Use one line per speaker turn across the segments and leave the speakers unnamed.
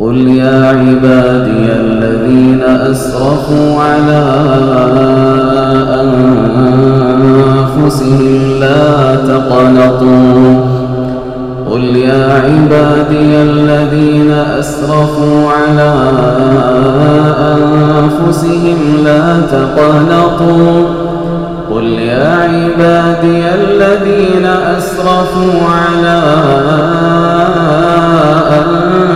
قل يا عبادي الذين أسرفوا على أنفسهم لا تقنطوا قل يا عبادي الذين أسرفوا على أنفسهم لا تقنطوا قل يا عبادي الذين أسرفوا على أنفسهم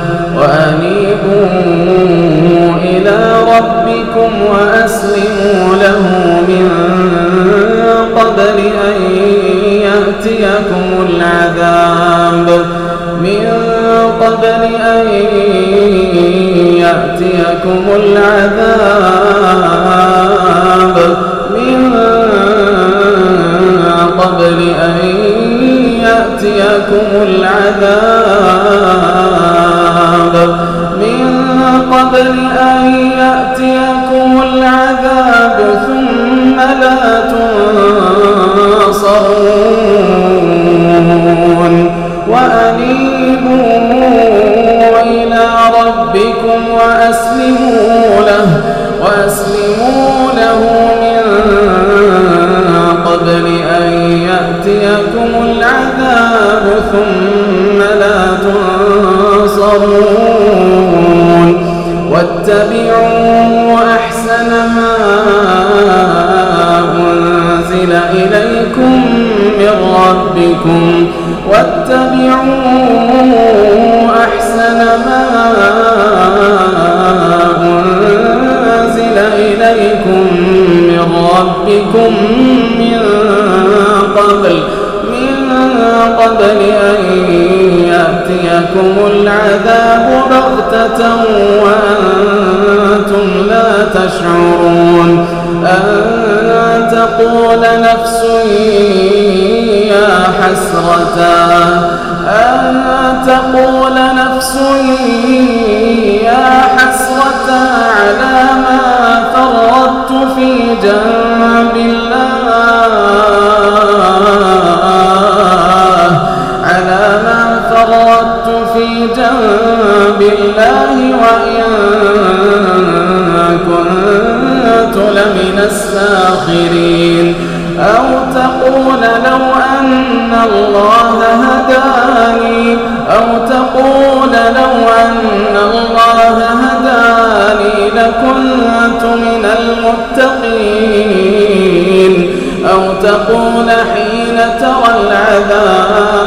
وأنيبوا إلى ربكم وأسلموا له من قبل أن يأتيكم العذاب. من قبل أن يأتيكم العذاب. من قبل أن يأتيكم العذاب من قبل أن يأتيكم تنصرون واتبعوا أحسن ما أنزل إليكم من ربكم. واتبعوا أحسن ما أنزل إليكم من ربكم من قبل من قبل أن يأتيكم العذاب بغتة وأنتم لا تشعرون. أن تقول نفس يا حسرة. أن تقول نفس يا حسرة على ما فرطت في جنب الله وإن كنت لمن الساخرين أو تقول لو أن الله هداني أو تقول لو أن الله هداني لكنت من المتقين أو تقول حين ترى العذاب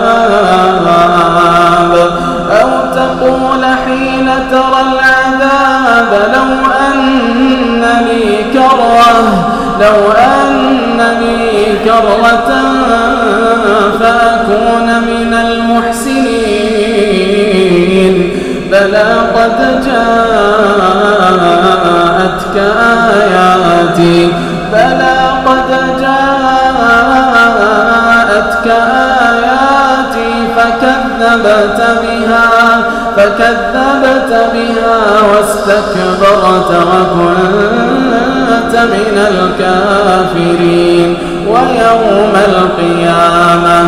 حين ترى العذاب لو أن لي كرة لو أن لي كرة فأكون من المحسنين. بلى قد جاءتك آياتي بلى قد جاءتك آياتي فكذبت بها. فكذبت بها واستكبرت وكنت من الكافرين. ويوم القيامة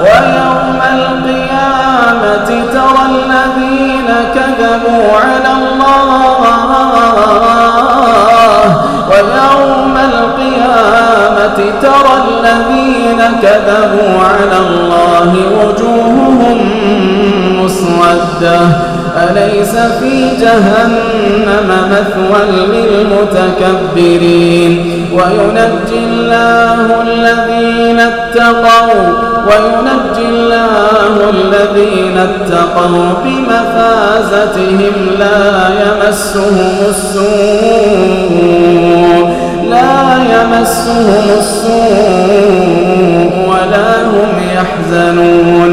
ويوم القيامة ترى الذين كذبوا على الله جهنم مثوى للمتكبرين. وينجي الله الذين اتقوا وينجي الله الذين اتقوا بمفازتهم لا يمسهم السوء لا يمسهم السوء ولا هم يحزنون.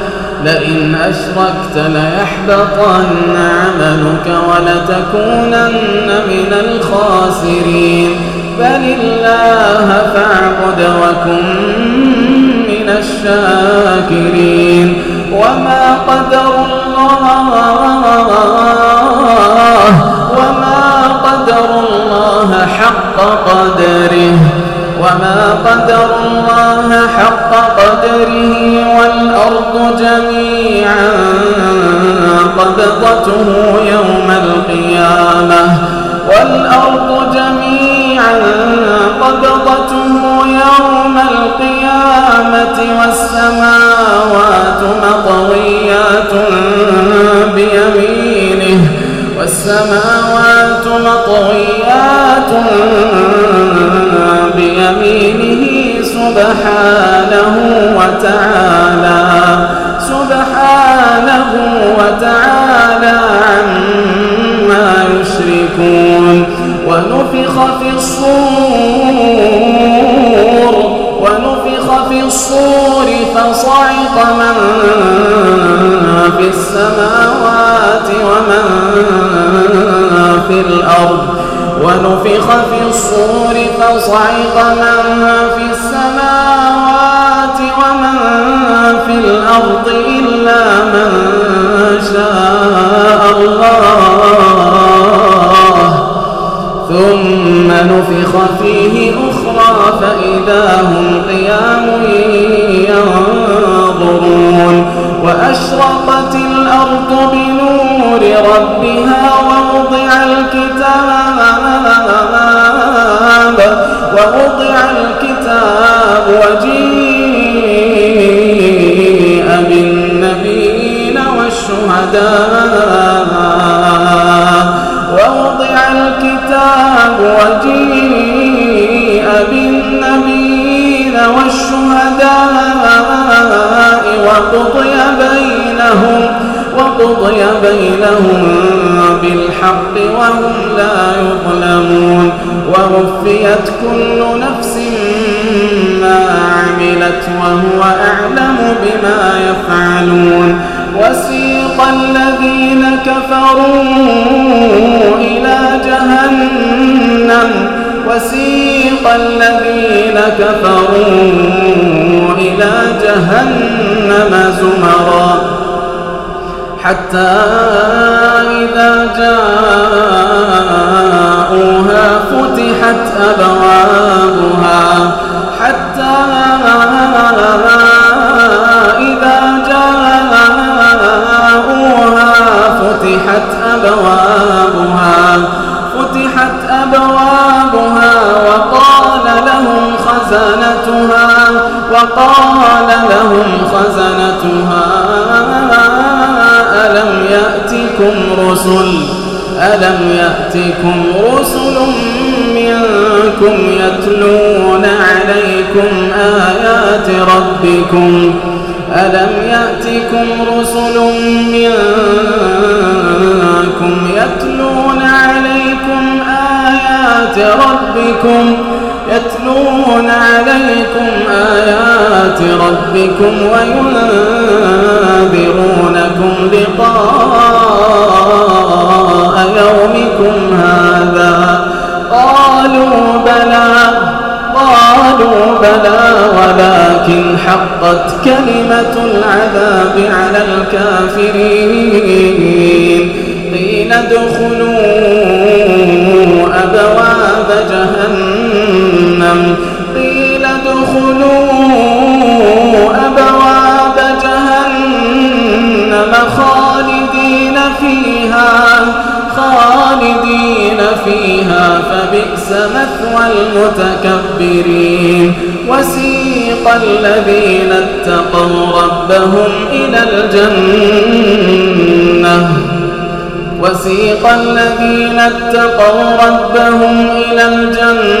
لئن أشركت ليحبطن عملك ولتكونن من الخاسرين. بل الله فاعبد وكن من الشاكرين. وما قدر الله وما قدر الله حق قدره. وما قدر الله حق قدره والأرض جميعا قبضته يوم القيامة والأرض جميعا قبضته يوم القيامة والسماوات في الصور ونفخ في الصور فصعق من في السماوات ومن في الأرض. ونفخ في الصور فصعق من في السماوات ومن في الأرض إلا من ووضع الكتاب وجيء بالنبيين والشهداء. ووضع الكتاب وجيء بالنبيين والشهداء. وقضي بينهم وقضي بينهم بالحق وهم لا يظلمون ووفيت كل نفس ما عملت وهو أعلم بما يفعلون وسيق الذين كفروا إلى جهنم وسيق الذين كفروا إلى جهنم زمرا حتى إذا جاءوها فتحت أبوابها حتى إذا جاءوها فتحت أبوابها فتحت أبوابها وقال لهم خزنتها وقال لهم خزنتها. ألم يأتكم رسل؟ ألم يأتكم رسل منكم يتلون عليكم آيات ربكم؟ ألم يأتكم رسل منكم يتلون عليكم آيات ربكم؟ يتلون عليكم آيات ربكم وينذرونكم لقاء يومكم هذا. قالوا بلى قالوا بلى ولكن حقت كلمة العذاب على الكافرين. قيل ادخلوا أبواب جهنم. قيل ادخلوا أبواب جهنم خالدين فيها خالدين فيها فبئس مثوى المتكبرين. وسيق الذين اتقوا ربهم إلى الجنة. وسيق الذين اتقوا ربهم إلى الجنة.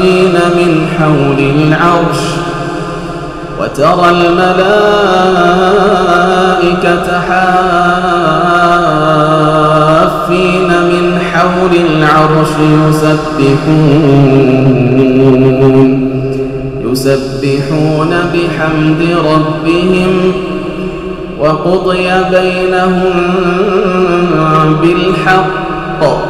حافين من حول العرش وترى الملائكة حافين من حول العرش يسبحون يسبحون بحمد ربهم وقضي بينهم بالحق.